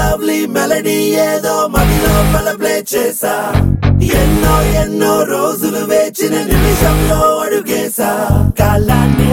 Lovely melody ఏదో మదిలో play చేసా ఎన్నో ఎన్నో రోజులు వేచిన నిమిషంలో అడుగేసా కాలాన్ని కాలాన్ని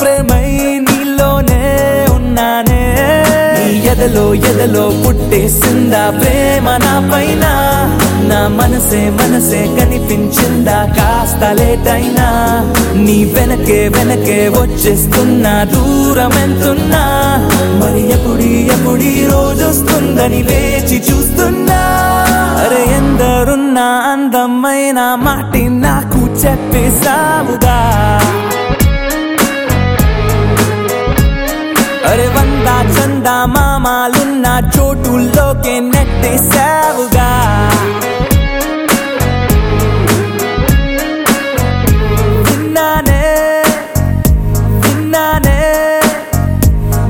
ప్రేమై నీలోనే ఉన్నానే. ఎదలో ఎదలో పుట్టేసిందా ప్రేమ నా పైన? నా మనసే మనసే కనిపించిందా? కాస్త లేటైనా నీ వెనకే వెనకే వచ్చేస్తున్నా దూరం ఎంతున్నా. మరి ఎప్పుడి ఎప్పుడి రోజు వస్తుందని వేచి చూస్తున్నా. అరే ఎందరున్నా అందమైన మాటి నాకు చెప్పేసావుగా చందా మామాలున్న చోటుల్లోకే నెట్టేసావుగా విన్నానే విన్నానే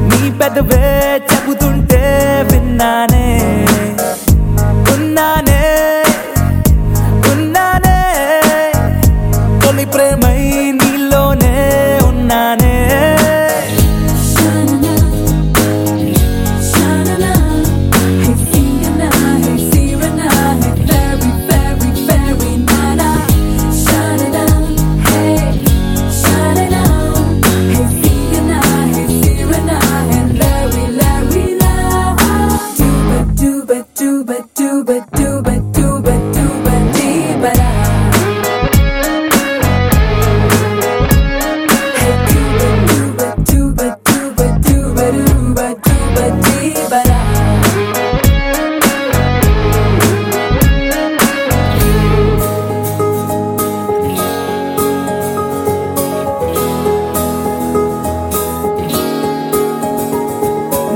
నీ పెదవే చెబుతుంటే విన్నానే.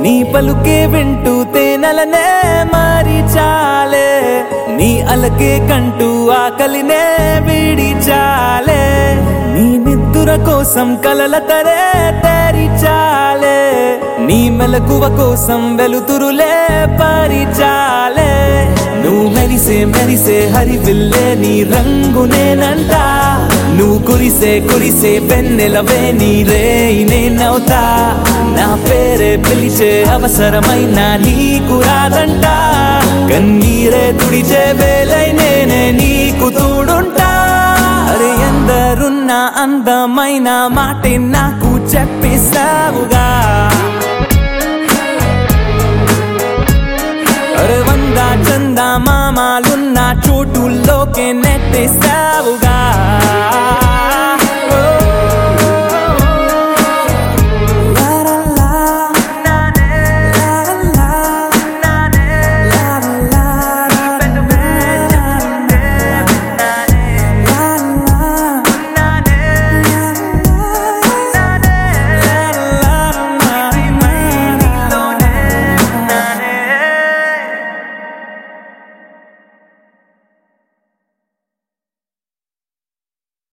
నీ పలుకే వింటూ తేనెలనే మారి చాలే. నీ అలకే కంటూ ఆకలినే వీడి చాలే. నీ నిద్దుర కోసం కలల తరే తేరి చాలే. నీ మెలకువ కోసం వెలుతురులే పరిచాలే నువ్వు మెరిసే మెరిసే హరివిల్లే నీ రంగునేనంటా నువ్వు కురిసే కురిసే వెన్నెలవే నీ రే నేనవుతా నా పేరే పిలిచే అవసరమైన నీకు రాదంట. కన్నీరే తుడిచే వేలై నేనే నీకు తోడుంటా. అరే ఎందరున్న అందమైన మాటే నాకు చెప్పిస్తావుగా. అరే వంద చందా మామాలున్న చోటుల్లోకే నెట్టేస్తావుగా.